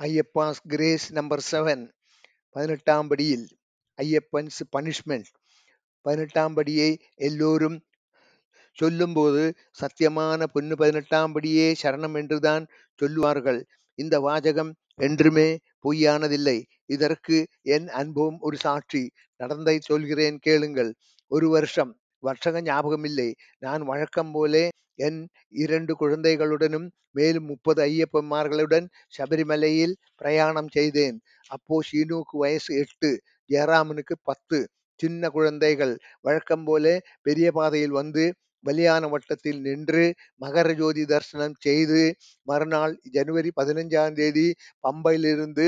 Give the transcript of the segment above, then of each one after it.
ஐயப்பாஸ் grace number seven. பதினெட்டாம் படியில் ஐயப்பன்ஸ் punishment. பதினெட்டாம் படியை எல்லோரும் சொல்லும்போது சத்தியமான பொண்ணு பதினெட்டாம் படியே சரணம் என்றுதான் சொல்லுவார்கள். இந்த வாசகம் என்றுமே பொய்யானதில்லை. இதற்கு என் அன்பும் ஒரு சாட்சி. நடந்தை சொல்கிறேன் கேளுங்கள். ஒரு வருஷம். வருஷக ஞாபகம் இல்லை நான் வழக்கம் போலே என் இரண்டு குழந்தைகளுடனும் மேலும் முப்பது ஐயப்பன்மார்களுடன் சபரிமலையில் பிரயாணம் செய்தேன். அப்போ ஷீனுக்கு வயசு எட்டு ஜெயராமனுக்கு பத்து. சின்ன குழந்தைகள். வழக்கம் போல பெரிய பாதையில் வந்து பலியான வட்டத்தில் நின்று மகர ஜோதி தரிசனம் செய்து மறுநாள் ஜனவரி பதினஞ்சாம் தேதி பம்பையிலிருந்து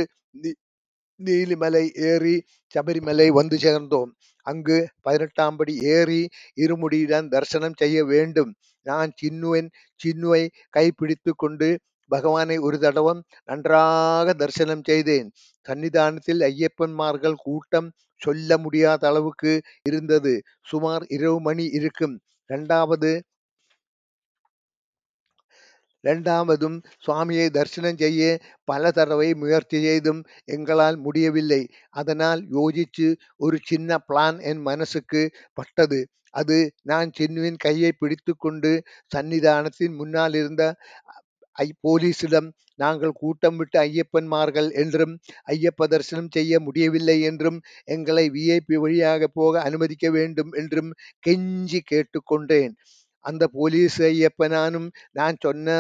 நீலிமலை ஏறி சபரிமலை வந்து சேர்ந்தோம். அங்கு பதினெட்டாம் படி ஏறி இருமுடியுடன் தரிசனம் செய்ய வேண்டும். நான் சின்னுவன் சின்னுவை கைப்பிடித்து கொண்டு பகவானை ஒரு தடவம் நன்றாக தரிசனம் செய்தேன். சன்னிதானத்தில் ஐயப்பன்மார்கள் கூட்டம் சொல்ல முடியாத அளவுக்கு இருந்தது. சுமார் இரவு மணி இருக்கும். இரண்டாவது இரண்டாவதும் சுவாமியை தரிசனம் செய்ய பல தடவை முயற்சி செய்தும் எங்களால் முடியவில்லை. அதனால் யோசிச்சு ஒரு சின்ன பிளான் என் மனசுக்கு பட்டது. அது நான் சின்னுவின் கையை பிடித்து கொண்டு சன்னிதானத்தின் முன்னால் இருந்த ஐ போலீசிடம் நாங்கள் கூட்டம் விட்டு ஐயப்பன்மார்கள் என்றும் ஐயப்ப தரிசனம் செய்ய முடியவில்லை என்றும் எங்களை விஐபி வழியாக போக அனுமதிக்க வேண்டும் என்றும் கெஞ்சி கேட்டுக்கொண்டேன் அந்த போலீஸ் ஐயப்பனானும் நான் சொன்ன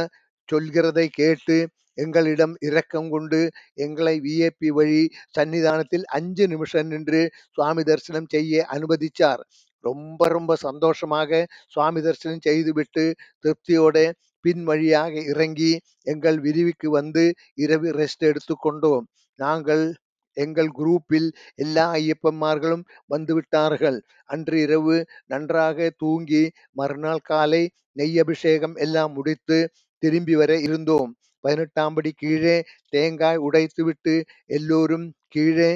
சொல்கிறதை கேட்டு எங்களிடம் இரக்கம் கொண்டு எங்களை விஏபி வழி சன்னிதானத்தில் அஞ்சு நிமிஷம் நின்று சுவாமி தரிசனம் செய்ய அனுமதிச்சார். ரொம்ப ரொம்ப சந்தோஷமாக சுவாமி தரிசனம் செய்துவிட்டு திருப்தியோட பின் வழியாக இறங்கி எங்கள் விரிவுக்கு வந்து இரவு ரெஸ்ட் எடுத்துக்கொண்டோம் நாங்கள் எங்கள் குரூப்பில் எல்லா ஐயப்பன்மார்களும் வந்துவிட்டார்கள் அன்று இரவு நன்றாக தூங்கி மறுநாள் காலை நெய் அபிஷேகம் எல்லாம் முடித்து திரும்பி வர இருந்தோம். பதினெட்டாம் படி கீழே தேங்காய் உடைத்துவிட்டு எல்லோரும் கீழே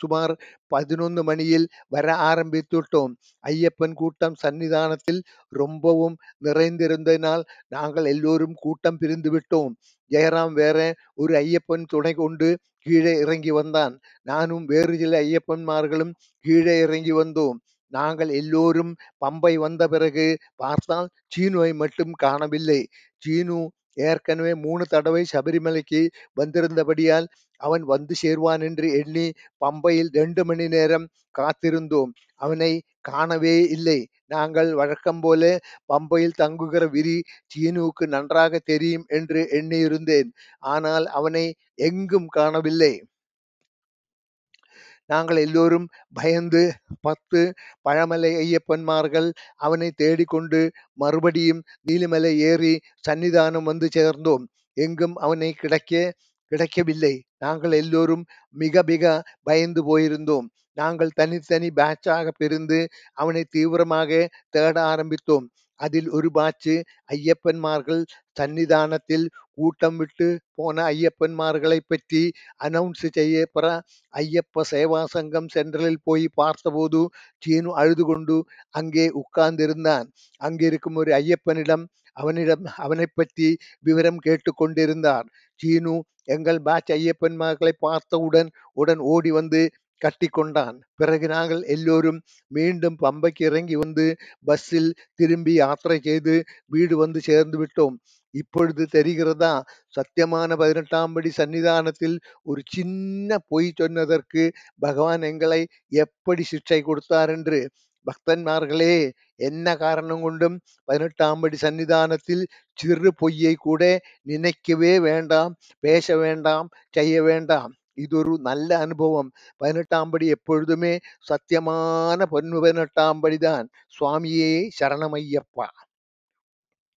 சுமார் பதினொன்று மணியில் வர ஆரம்பித்துவிட்டோம் ஐயப்பன் கூட்டம் சன்னிதானத்தில் ரொம்பவும் நிறைந்திருந்ததினால் நாங்கள் எல்லோரும் கூட்டம் பிரிந்து விட்டோம். ஜெயராம் வேற ஒரு ஐயப்பன் துணை கொண்டு கீழே இறங்கி வந்தான். நானும் வேறு சில ஐயப்பன்மார்களும் கீழே இறங்கி வந்தோம். நாங்கள் எல்லோரும் பம்பை வந்த பிறகு பார்த்தால் சீனுவை மட்டும் காணவில்லை. சீனு ஏற்கனவே மூணு தடவை சபரிமலைக்கு வந்திருந்தபடியால் அவன் வந்து சேர்வான் என்று எண்ணி பம்பையில் ரெண்டு மணி நேரம் காத்திருந்தோம். அவனை காணவே இல்லை. நாங்கள் வழக்கம் போல பம்பையில் தங்குகிற விரி சீனுவுக்கு நன்றாக தெரியும் என்று எண்ணியிருந்தேன். ஆனால் அவனை எங்கும் காணவில்லை. நாங்கள் எல்லோரும் பயந்து பத்து பழமலை ஐயப்பன்மார்கள் அவனை தேடிக்கொண்டு மறுபடியும் நீலிமலை ஏறி சன்னிதானம் வந்து சேர்ந்தோம். எங்கும் அவனை கிடைக்க கிடைக்கவில்லை. நாங்கள் எல்லோரும் மிக மிக பயந்து போயிருந்தோம். நாங்கள் தனித்தனி பேட்சாக பிரிந்து அவனை தீவிரமாக தேட ஆரம்பித்தோம். அதில் ஒரு பாச்சு ஐயப்பன்மார்கள் சன்னிதானத்தில் கூட்டம் விட்டு போன ஐயப்பன்மார்களை பற்றி அனௌன்ஸ் செய்யப்பெற ஐயப்ப சேவா சங்கம் சென்ட்ரலில் போய் பார்த்தபோது சீனு அழுது கொண்டு அங்கே உட்கார்ந்திருந்தான். அங்கிருக்கும் ஒரு ஐயப்பனிடம் அவனிடம் அவனை பற்றி விவரம் கேட்டுக்கொண்டிருந்தார் சீனு எங்கள் பேட்ச் ஐயப்பன்மார்களை பார்த்தவுடன் உடன் ஓடி வந்து கட்டி கொண்டான் பிறகு நாங்கள் எல்லோரும் மீண்டும் பம்பைக்கு இறங்கி வந்து பஸ்ஸில் திரும்பி யாத்திரை செய்து வீடு வந்து சேர்ந்து விட்டோம். இப்பொழுது தெரிகிறதா? சத்தியமான பதினெட்டாம் படி சன்னிதானத்தில் ஒரு சின்ன பொய் சொன்னதற்கு பகவான் எங்களை எப்படி சிக்ஷை கொடுத்தார் என்று பக்தன்மார்களே என்ன காரணம் கொண்டும் பதினெட்டாம் படி சன்னிதானத்தில் சிறு பொய்யை கூட நினைக்கவே வேண்டாம் பேச வேண்டாம் செய்ய வேண்டாம். இது ஒரு நல்ல அனுபவம் பதினெட்டாம் படி எப்பொழுதுமே சத்தியமான பொன்னு பதினெட்டாம் படிதான் சுவாமியே சரணமையப்பா